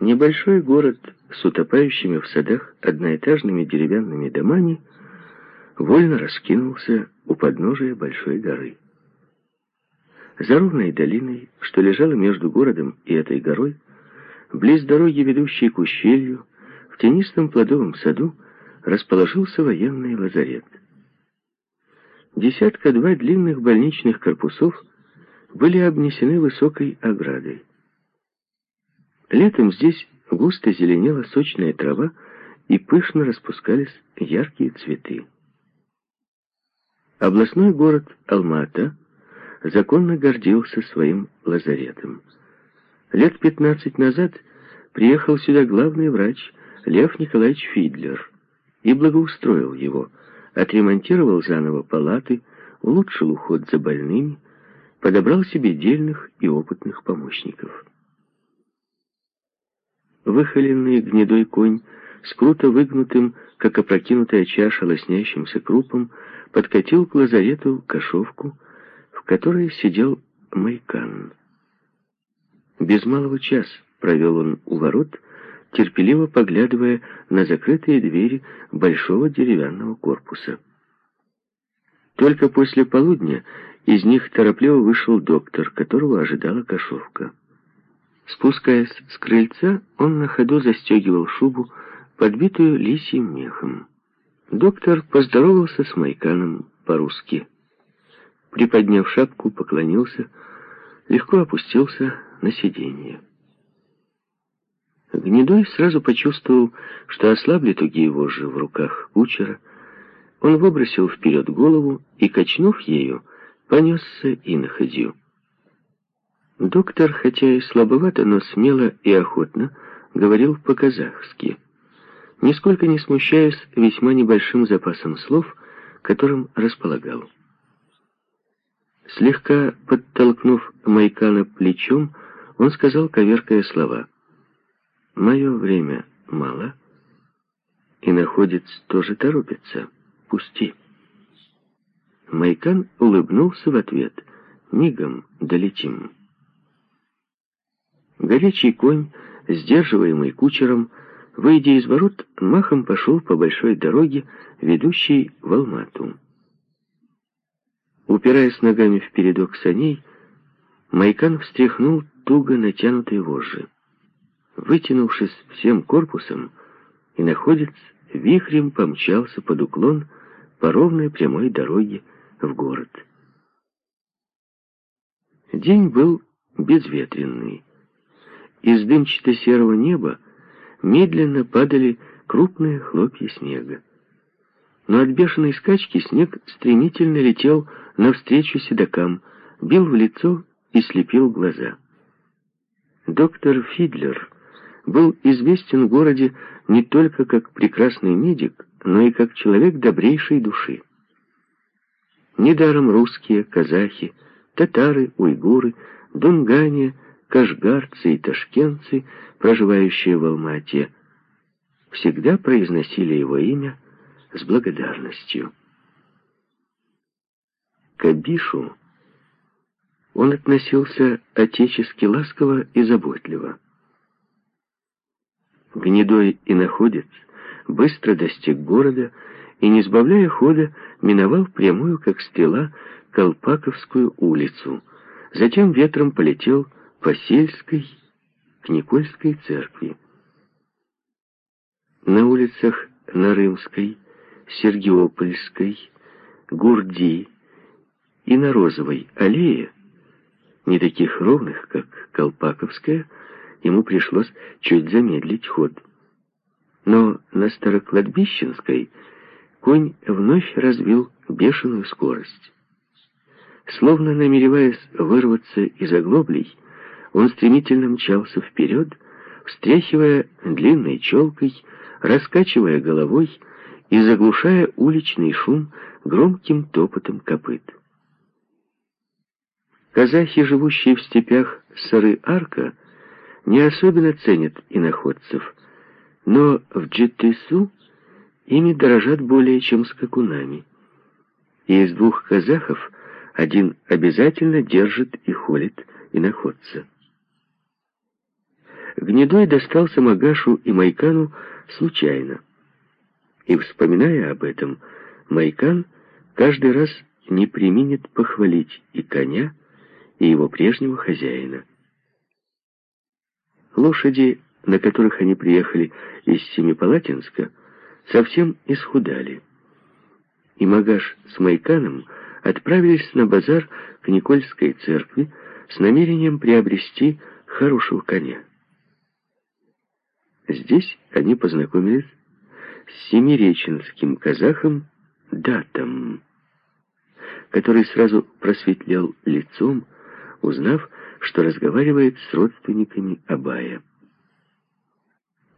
Небольшой город с утопающими в садах одноэтажными деревянными домами вольно раскинулся у подножия большой горы. За ровной долиной, что лежала между городом и этой горой, близ дороги, ведущей к ущелью, в тенистом плодовом саду расположился военный лазарет. Десятка-два длинных больничных корпусов были обнесены высокой оградой. Летом здесь густо зеленела сочная трава и пышно распускались яркие цветы. Областной город Алмата законно гордился своим лазаретом. Лет пятнадцать назад приехал сюда главный врач Лев Николаевич Фидлер и благоустроил его, отремонтировал заново палаты, улучшил уход за больными, подобрал себе дельных и опытных помощников. Выхоленный гнедой конь с круто выгнутым, как опрокинутая чаша лоснящимся крупом, подкатил к лазарету кошовку, в которой сидел Майкан. Без малого час провел он у ворот, терпеливо поглядывая на закрытые двери большого деревянного корпуса. Только после полудня из них торопливо вышел доктор, которого ожидала кошовка. Спускаясь с крыльца, он на ходу застегивал шубу, подбитую лисьим мехом. Доктор поздоровался с Майканом по-русски. Приподняв шапку, поклонился, легко опустился на сиденье. Гнедой сразу почувствовал, что ослабли тугие вожжи в руках кучера. Он выбросил вперед голову и, качнув ею, понесся и на ходью. Доктор, хотя и слабовато, но смело и охотно, говорил по-казахски, нисколько не смущаясь весьма небольшим запасом слов, которым располагал. Слегка подтолкнув Майкана плечом, он сказал, коверкая слова, «Мое время мало, и находец тоже торопится. Пусти». Майкан улыбнулся в ответ, «Мигом долетим». Горячий конь, сдерживаемый кучером, выйдя из ворот, махом пошел по большой дороге, ведущей в Алмату. Упираясь ногами в передок саней, Майкан встряхнул туго натянутые вожжи. Вытянувшись всем корпусом, и находец вихрем помчался под уклон по ровной прямой дороге в город. День был безветренный. Из дымчато-серого неба медленно падали крупные хлопья снега. Но от бешеной скачки снег стремительно летел навстречу седокам, бил в лицо и слепил глаза. Доктор Фидлер был известен в городе не только как прекрасный медик, но и как человек добрейшей души. Недаром русские, казахи, татары, уйгуры, дунгане — кашгарцы и ташкентцы, проживающие в Алмате, всегда произносили его имя с благодарностью. К Абишу он относился отечески ласково и заботливо. Гнедой и находец быстро достиг города и, не сбавляя хода, миновал прямую, как стрела, Колпаковскую улицу. Затем ветром полетел по сельской к Никольской церкви. На улицах Нарымской, Сергиопольской, Гурди и на Розовой аллее, не таких ровных, как Колпаковская, ему пришлось чуть замедлить ход. Но на Старокладбищенской конь вновь развил бешеную скорость. Словно намереваясь вырваться из оглоблей, он стремительно мчался вперед, встряхивая длинной челкой, раскачивая головой и заглушая уличный шум громким топотом копыт. Казахи, живущие в степях Сары-Арка, не особенно ценят иноходцев, но в Джитысу ими дорожат более чем скакунами. И из двух казахов один обязательно держит и холит иноходца. Гнедой достался Магашу и Майкану случайно. И, вспоминая об этом, Майкан каждый раз не применит похвалить и коня, и его прежнего хозяина. Лошади, на которых они приехали из Семипалатинска, совсем исхудали. И Магаш с Майканом отправились на базар к Никольской церкви с намерением приобрести хорошего коня. Здесь они познакомились с семиреченским казахом Датом, который сразу просветлел лицом, узнав, что разговаривает с родственниками Абая.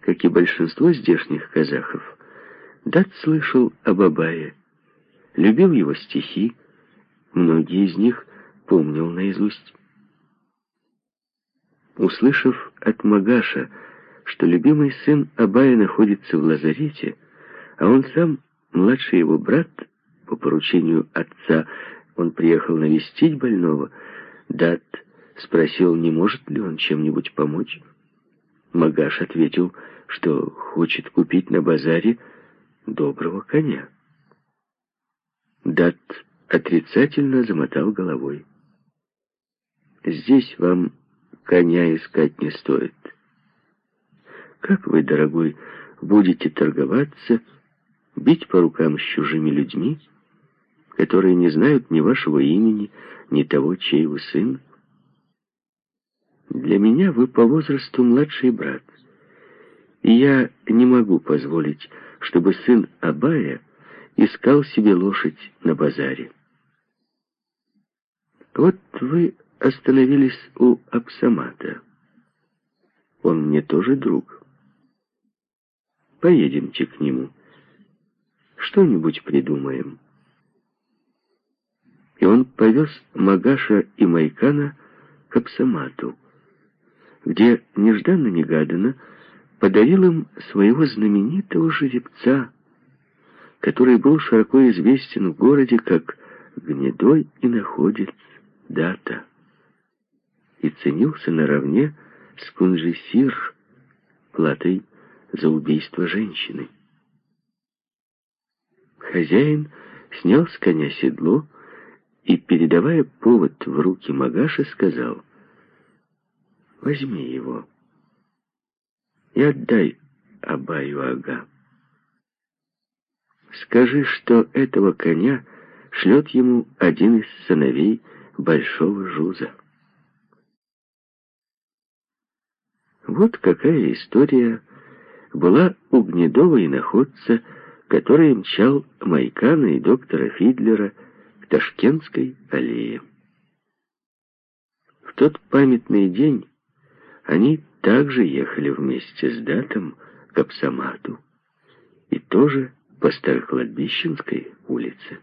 Как и большинство здешних казахов, Дат слышал об Абае, любил его стихи, многие из них помнил наизусть. Услышав от Магаша, что любимый сын Абая находится в лазарете, а он сам, младший его брат, по поручению отца, он приехал навестить больного, Дат спросил, не может ли он чем-нибудь помочь. Магаш ответил, что хочет купить на базаре доброго коня. Дат отрицательно замотал головой. «Здесь вам коня искать не стоит. Как вы, дорогой, будете торговаться, бить по рукам с чужими людьми, которые не знают ни вашего имени, ни того, чей вы сын? Для меня вы по возрасту младший брат, и я не могу позволить, чтобы сын Абая искал себе лошадь на базаре. Вот вы остановились у Апсамата. Он мне тоже друг. Поедемте к нему. Что-нибудь придумаем. И он повез Магаша и Майкана к Апсамату, где нежданно-негаданно подарил им своего знаменитого жеребца, который был широко известен в городе как гнедой и находец Дата, и ценился наравне с Кунжисир платой за убийство женщины. Хозяин снял с коня седло и, передавая повод в руки Магаша, сказал, «Возьми его и отдай Абаю-ага. Скажи, что этого коня шлет ему один из сыновей Большого Жуза». Вот какая история была у Гнедова и находца, который мчал Майкана и доктора Фидлера к Ташкентской аллее. В тот памятный день они также ехали вместе с Датом к Апсамату и тоже по Старокладбищенской улице.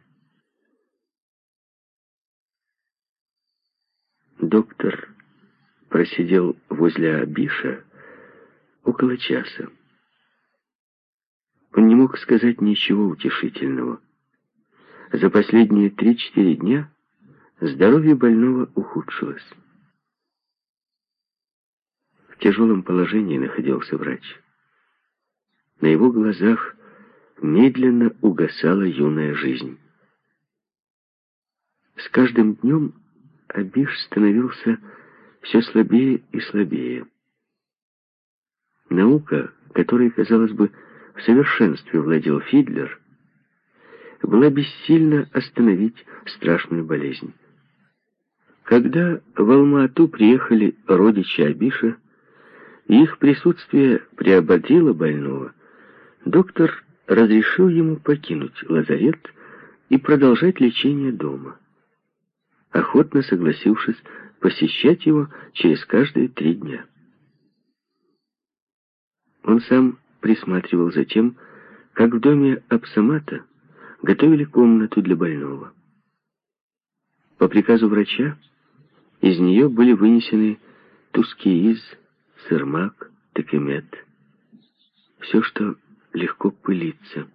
Доктор просидел возле Абиша около часа. Он не мог сказать ничего утешительного. За последние три-четыре дня здоровье больного ухудшилось. В тяжелом положении находился врач. На его глазах медленно угасала юная жизнь. С каждым днем Абиш становился все слабее и слабее. Наука, которой, казалось бы, в совершенстве владел Фидлер, была бессильна остановить страшную болезнь. Когда в Алма-Ату приехали родичи Абиша, их присутствие приободрило больного, доктор разрешил ему покинуть лазарет и продолжать лечение дома, охотно согласившись посещать его через каждые три дня. Он сам присматривал за тем, как в доме Апсамата готовили комнату для больного. По приказу врача из нее были вынесены тускииз, сырмак, такемет, все, что легко пылится.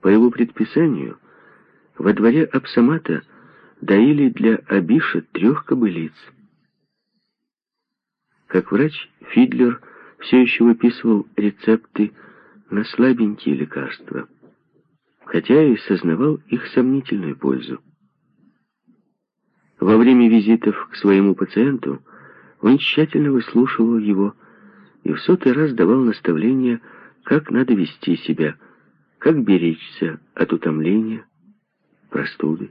По его предписанию во дворе Апсамата доили для Абиша трех кобылиц. Как врач, Фидлер все еще выписывал рецепты на слабенькие лекарства, хотя и сознавал их сомнительную пользу. Во время визитов к своему пациенту он тщательно выслушивал его и в сотый раз давал наставления, как надо вести себя, как беречься от утомления, простуды.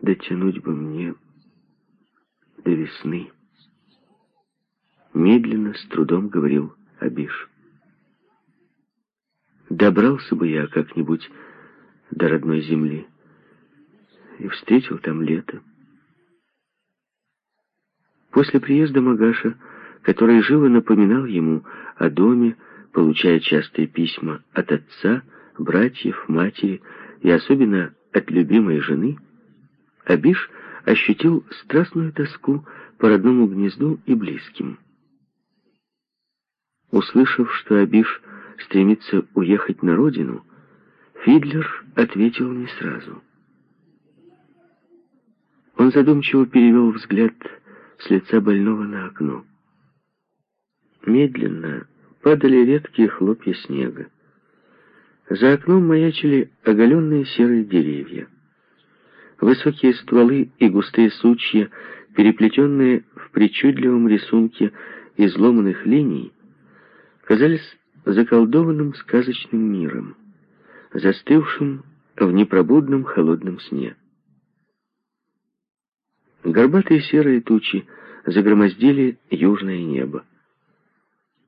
Дотянуть бы мне до весны. Медленно, с трудом говорил Абиш. Добрался бы я как-нибудь до родной земли и встретил там лето. После приезда Магаша, который живо напоминал ему о доме, получая частые письма от отца, братьев, матери и особенно от любимой жены, Абиш ощутил страстную тоску по родному гнезду и близким. Услышав, что Абиш стремится уехать на родину, Фидлер ответил не сразу. Он задумчиво перевел взгляд с лица больного на окно. Медленно падали редкие хлопья снега. За окном маячили оголенные серые деревья. Высокие стволы и густые сучья, переплетенные в причудливом рисунке изломанных линий, казались заколдованным сказочным миром, застывшим в непробудном холодном сне. Горбатые серые тучи загромоздили южное небо.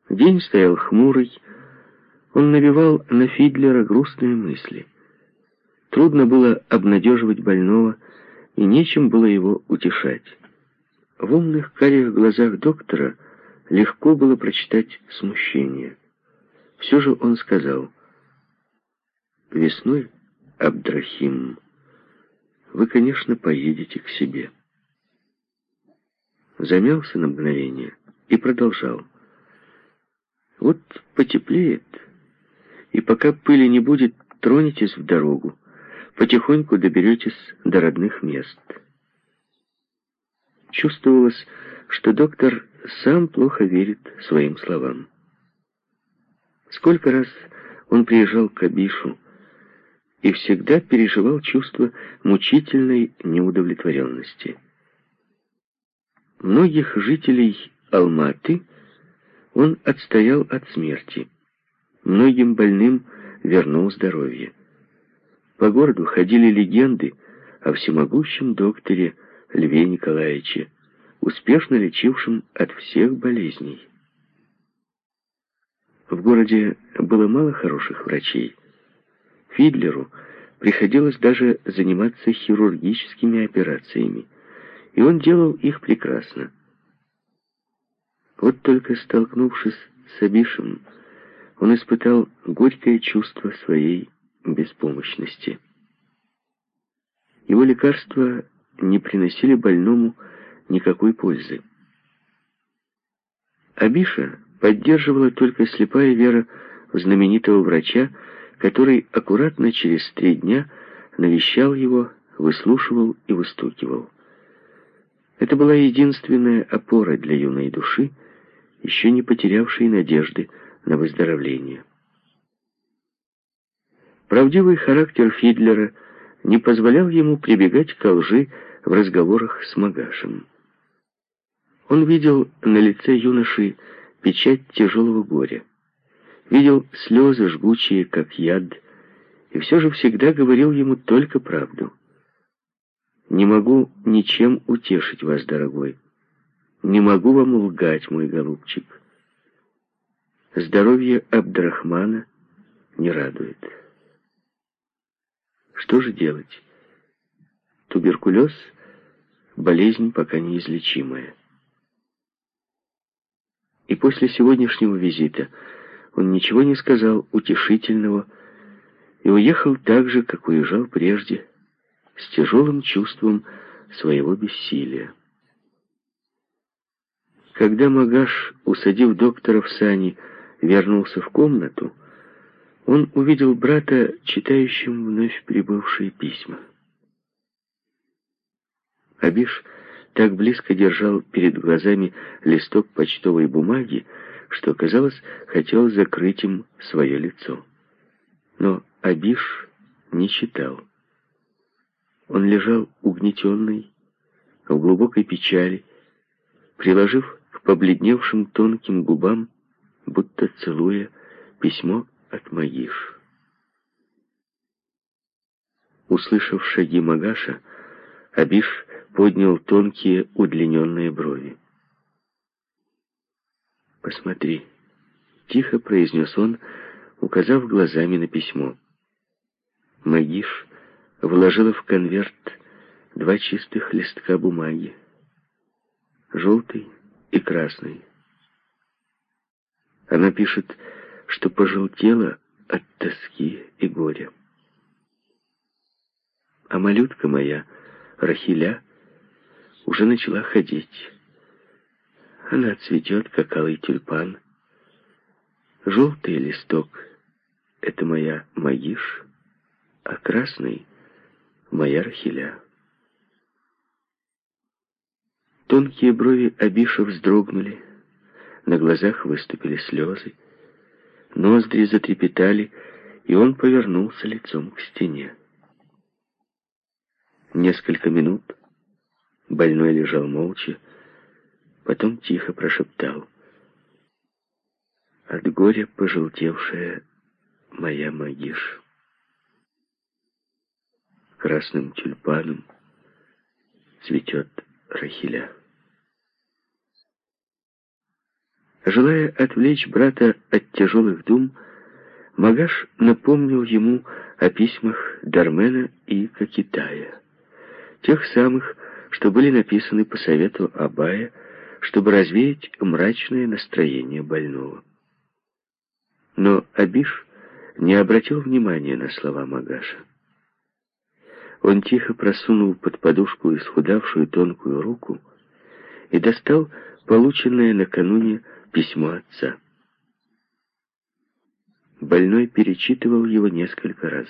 День стоял хмурый, он навевал на Фидлера грустные мысли. Трудно было обнадеживать больного, и нечем было его утешать. В умных карих глазах доктора легко было прочитать смущение. Все же он сказал, «Весной, Абдрахим, вы, конечно, поедете к себе». Замялся на мгновение и продолжал. «Вот потеплеет, и пока пыли не будет, тронетесь в дорогу потихоньку доберетесь до родных мест. Чувствовалось, что доктор сам плохо верит своим словам. Сколько раз он приезжал к Абишу и всегда переживал чувство мучительной неудовлетворенности. Многих жителей Алматы он отстоял от смерти. Многим больным вернул здоровье. По городу ходили легенды о всемогущем докторе Льве Николаевиче, успешно лечившем от всех болезней. В городе было мало хороших врачей. Фидлеру приходилось даже заниматься хирургическими операциями, и он делал их прекрасно. Вот только столкнувшись с Абишем, он испытал горькое чувство своей беспомощности. Его лекарства не приносили больному никакой пользы. Абиша поддерживала только слепая вера в знаменитого врача, который аккуратно через три дня навещал его, выслушивал и выстукивал. Это была единственная опора для юной души, еще не потерявшей надежды на выздоровление. Правдивый характер Фидлера не позволял ему прибегать к лжи в разговорах с Магашем. Он видел на лице юноши печать тяжелого горя, видел слезы жгучие, как яд, и все же всегда говорил ему только правду. «Не могу ничем утешить вас, дорогой. Не могу вам лгать, мой голубчик. Здоровье Абдрахмана не радует». Что же делать? Туберкулез – болезнь пока неизлечимая. И после сегодняшнего визита он ничего не сказал утешительного и уехал так же, как уезжал прежде, с тяжелым чувством своего бессилия. Когда Магаш, усадив доктора в сани, вернулся в комнату, он увидел брата, читающим вновь прибывшие письма. Абиш так близко держал перед глазами листок почтовой бумаги, что, казалось, хотел закрыть им свое лицо. Но Абиш не читал. Он лежал угнетенный, в глубокой печали, приложив к побледневшим тонким губам, будто целуя, письмо от Магиш. Услышав шаги Магаша, Абиш поднял тонкие удлиненные брови. «Посмотри», — тихо произнес он, указав глазами на письмо. Магиш вложила в конверт два чистых листка бумаги, желтый и красный. Она пишет, что пожелтела от тоски и горя. А малютка моя, Рахиля, уже начала ходить. Она цветет, как алый тюльпан. Желтый листок — это моя Магиш, а красный — моя Рахиля. Тонкие брови Абиша вздрогнули, на глазах выступили слезы, ноздри затрепетали, и он повернулся лицом к стене. Несколько минут больной лежал молча, потом тихо прошептал. От горя пожелтевшая моя Магиш. Красным тюльпаном цветет Рахиля. Желая отвлечь брата от тяжелых дум, Магаш напомнил ему о письмах Дармена и Кокитая, тех самых, что были написаны по совету Абая, чтобы развеять мрачное настроение больного. Но Абиш не обратил внимания на слова Магаша. Он тихо просунул под подушку исхудавшую тонкую руку и достал полученное накануне письмо отца. Больной перечитывал его несколько раз.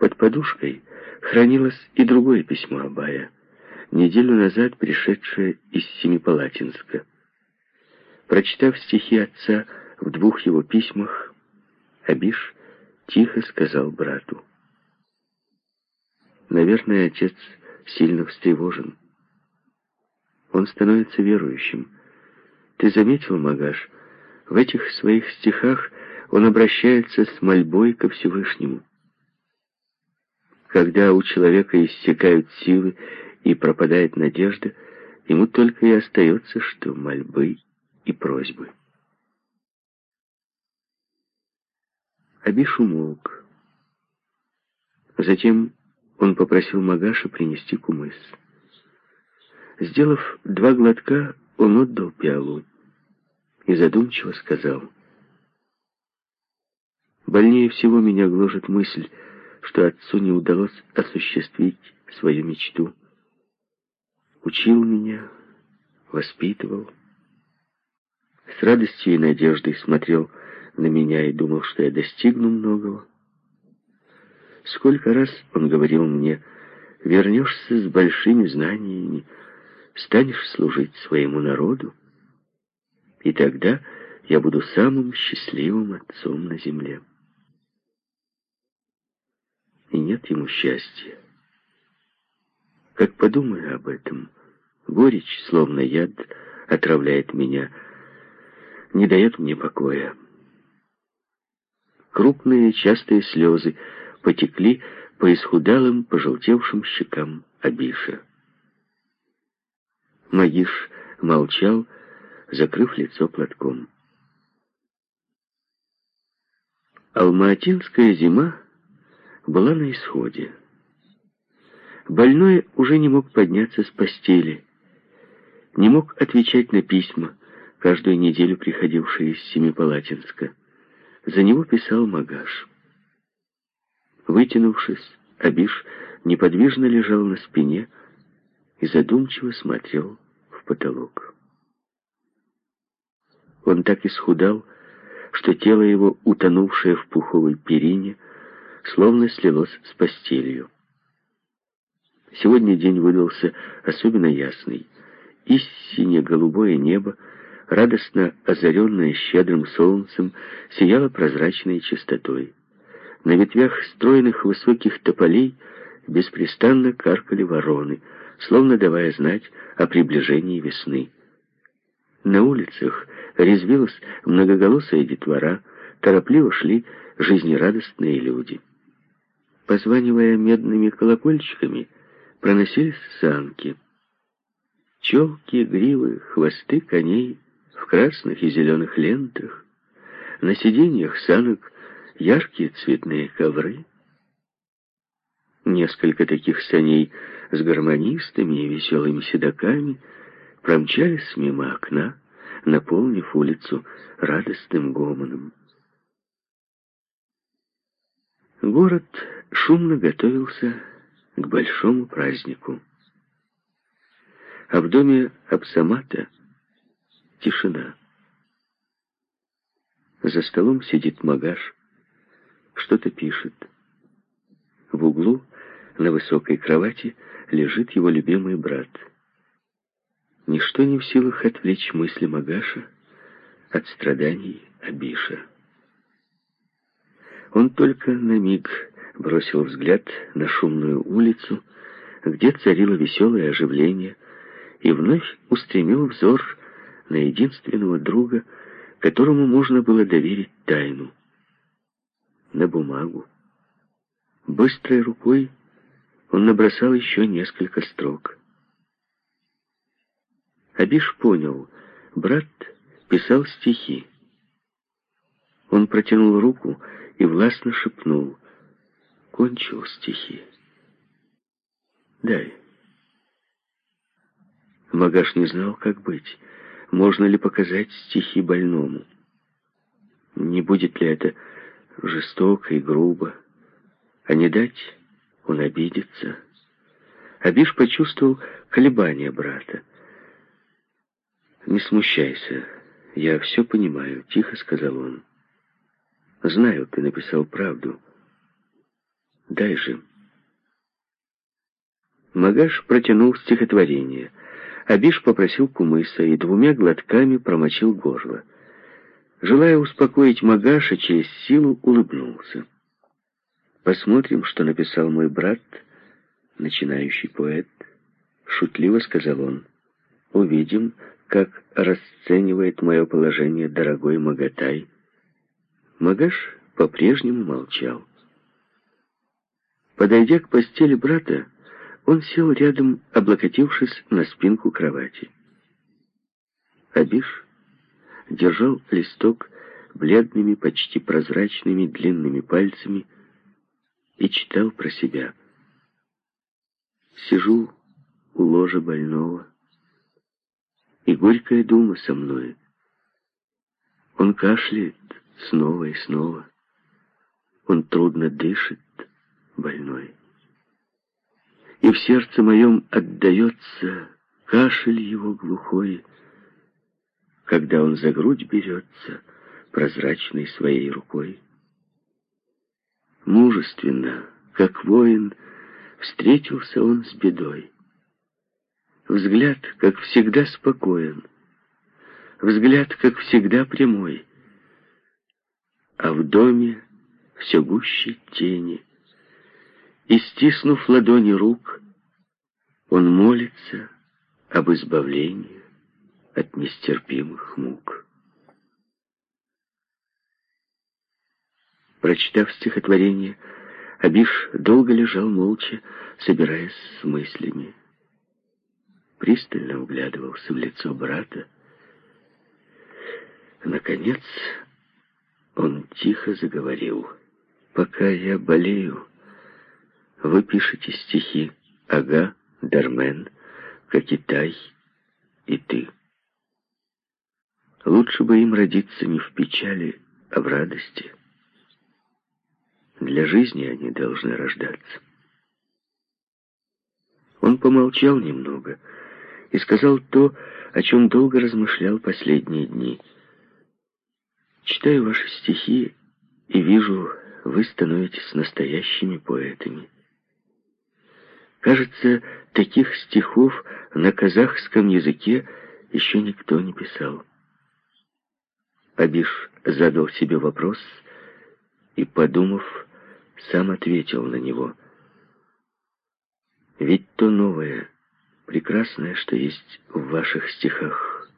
Под подушкой хранилось и другое письмо Абая, неделю назад пришедшее из Семипалатинска. Прочитав стихи отца в двух его письмах, Абиш тихо сказал брату. Наверное, отец сильно встревожен. Он становится верующим. Ты заметил, Магаш, в этих своих стихах он обращается с мольбой ко Всевышнему. Когда у человека иссякают силы и пропадает надежда, ему только и остается, что мольбы и просьбы. Абиш умолк. Затем он попросил Магаша принести кумыс. Сделав два глотка, он отдал пиалу и задумчиво сказал, «Больнее всего меня гложет мысль, что отцу не удалось осуществить свою мечту. Учил меня, воспитывал. С радостью и надеждой смотрел на меня и думал, что я достигну многого. Сколько раз он говорил мне, вернешься с большими знаниями, станешь служить своему народу, и тогда я буду самым счастливым отцом на земле. И нет ему счастья. Как подумаю об этом, горечь, словно яд, отравляет меня, не дает мне покоя. Крупные частые слезы потекли по исхудалым, пожелтевшим щекам Абиша. Магиш молчал, закрыв лицо платком. Алматинская зима была на исходе. Больной уже не мог подняться с постели, не мог отвечать на письма, каждую неделю приходившие из Семипалатинска. За него писал Магаш. Вытянувшись, Абиш неподвижно лежал на спине и задумчиво смотрел в потолок. Он так исхудал, что тело его, утонувшее в пуховой перине, словно слилось с постелью. Сегодня день выдался особенно ясный. И сине-голубое небо, радостно озаренное щедрым солнцем, сияло прозрачной чистотой. На ветвях стройных высоких тополей беспрестанно каркали вороны, словно давая знать о приближении весны. На улицах резвилась многоголосая детвора, торопливо шли жизнерадостные люди. Позванивая медными колокольчиками, проносились санки. Челки, гривы, хвосты коней в красных и зеленых лентах. На сиденьях санок яркие цветные ковры. Несколько таких саней с гармонистами и веселыми седоками промчались мимо окна, наполнив улицу радостным гомоном. Город шумно готовился к большому празднику. А в доме Абсамата тишина. За столом сидит Магаш, что-то пишет. В углу на высокой кровати лежит его любимый брат. Ничто не в силах отвлечь мысли Магаша от страданий Абиша. Он только на миг бросил взгляд на шумную улицу, где царило веселое оживление, и вновь устремил взор на единственного друга, которому можно было доверить тайну. На бумагу. Быстрой рукой он набросал еще несколько строк. Абиш понял, брат писал стихи. Он протянул руку и властно шепнул. Кончил стихи. Дай. Магаш не знал, как быть. Можно ли показать стихи больному? Не будет ли это жестоко и грубо? А не дать, он обидится. Абиш почувствовал колебания брата. «Не смущайся, я все понимаю», — тихо сказал он. Знаю, ты написал правду. Дай же. Магаш протянул стихотворение. Абиш попросил кумыса и двумя глотками промочил горло. Желая успокоить Магаша, через силу улыбнулся. «Посмотрим, что написал мой брат, начинающий поэт», — шутливо сказал он. «Увидим, как расценивает мое положение дорогой Магатай». Магаш по-прежнему молчал. Подойдя к постели брата, он сел рядом, облокотившись на спинку кровати. Абиш держал листок бледными, почти прозрачными длинными пальцами и читал про себя. Сижу у ложа больного, и горькая дума со мной. Он кашляет, снова и снова. Он трудно дышит, больной. И в сердце моем отдается кашель его глухой, когда он за грудь берется прозрачной своей рукой. Мужественно, как воин, встретился он с бедой. Взгляд, как всегда, спокоен. Взгляд, как всегда, прямой а в доме все гуще тени. И, стиснув ладони рук, он молится об избавлении от нестерпимых мук. Прочитав стихотворение, Абиш долго лежал молча, собираясь с мыслями. Пристально углядывался в лицо брата. Наконец, он тихо заговорил. «Пока я болею, вы пишете стихи Ага, Дармен, Кокитай и ты. Лучше бы им родиться не в печали, а в радости. Для жизни они должны рождаться». Он помолчал немного и сказал то, о чем долго размышлял последние дни — Читаю ваши стихи и вижу, вы становитесь настоящими поэтами. Кажется, таких стихов на казахском языке еще никто не писал. Абиш задал себе вопрос и, подумав, сам ответил на него. Ведь то новое, прекрасное, что есть в ваших стихах,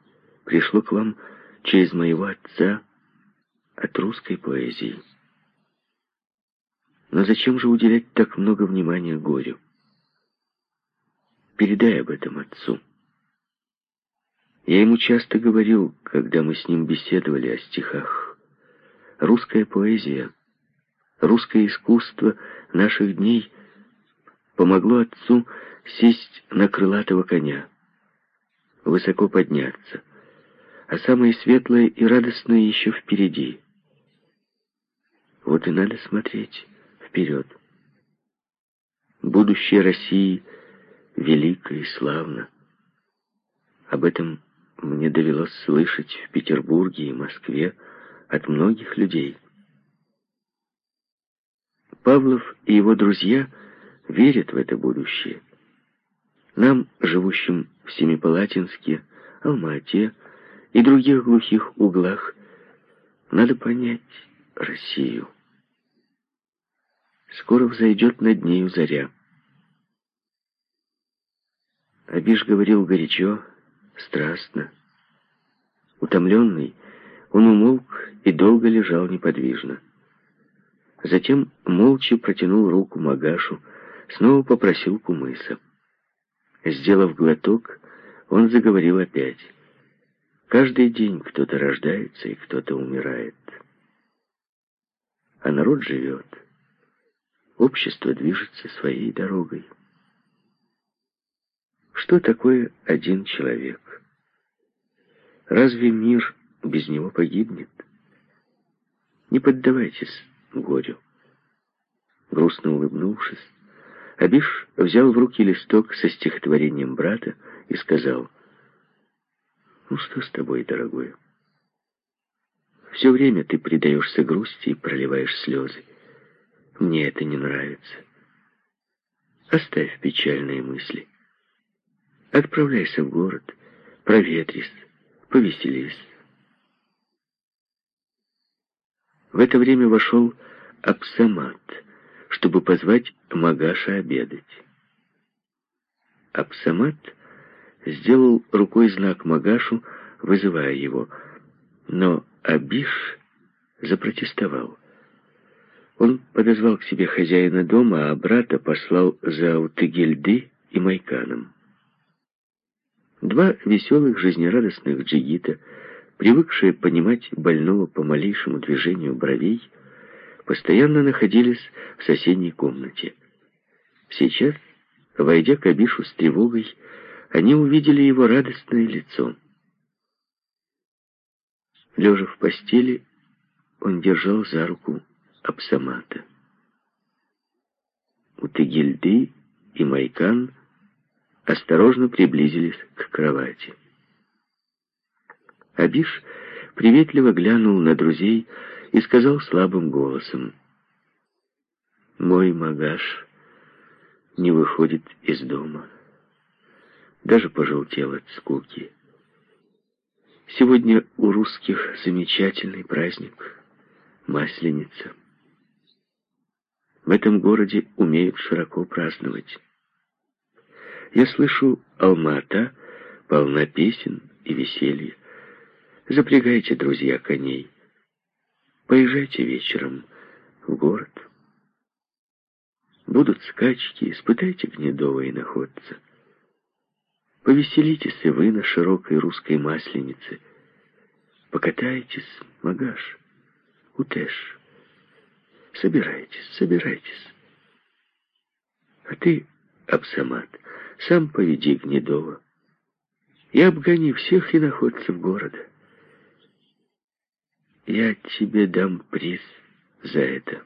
пришло к вам через моего отца от русской поэзии. Но зачем же уделять так много внимания горю? Передай об этом отцу. Я ему часто говорил, когда мы с ним беседовали о стихах. Русская поэзия, русское искусство наших дней помогло отцу сесть на крылатого коня, высоко подняться, а самое светлое и радостное еще впереди. Вот и надо смотреть вперед. Будущее России велико и славно. Об этом мне довелось слышать в Петербурге и Москве от многих людей. Павлов и его друзья верят в это будущее. Нам, живущим в Семипалатинске, Алма-Ате и других глухих углах, надо понять Россию. Скоро взойдет над нею заря. Абиш говорил горячо, страстно. Утомленный, он умолк и долго лежал неподвижно. Затем молча протянул руку Магашу, снова попросил кумыса. Сделав глоток, он заговорил опять. Каждый день кто-то рождается и кто-то умирает. А народ живет. Общество движется своей дорогой. Что такое один человек? Разве мир без него погибнет? Не поддавайтесь горю. Грустно улыбнувшись, Абиш взял в руки листок со стихотворением брата и сказал, «Ну что с тобой, дорогой? Все время ты предаешься грусти и проливаешь слезы. Мне это не нравится. Оставь печальные мысли. Отправляйся в город, проветрись, повеселись. В это время вошел Апсамат, чтобы позвать Магаша обедать. Апсамат сделал рукой знак Магашу, вызывая его, но Абиш запротестовал. Он подозвал к себе хозяина дома, а брата послал за Утыгельды и Майканом. Два веселых, жизнерадостных джигита, привыкшие понимать больного по малейшему движению бровей, постоянно находились в соседней комнате. Сейчас, войдя к Абишу с тревогой, они увидели его радостное лицо. Лежа в постели, он держал за руку Апсамата. У Тегильды и Майкан – осторожно приблизились к кровати. Абиш приветливо глянул на друзей и сказал слабым голосом, «Мой Магаш не выходит из дома, даже пожелтел от скуки. Сегодня у русских замечательный праздник — Масленица. В этом городе умеют широко праздновать. Я слышу, Алма-Ата полна песен и веселья. Запрягайте, друзья, коней. Поезжайте вечером в город. Будут скачки, испытайте гнедого находца. Повеселитесь и вы на широкой русской масленице. Покатайтесь, Магаш, Утэш. Собирайтесь, собирайтесь. А ты, Абсамат, сам поведи Гнедова и обгони всех иноходцев города. Я тебе дам приз за это.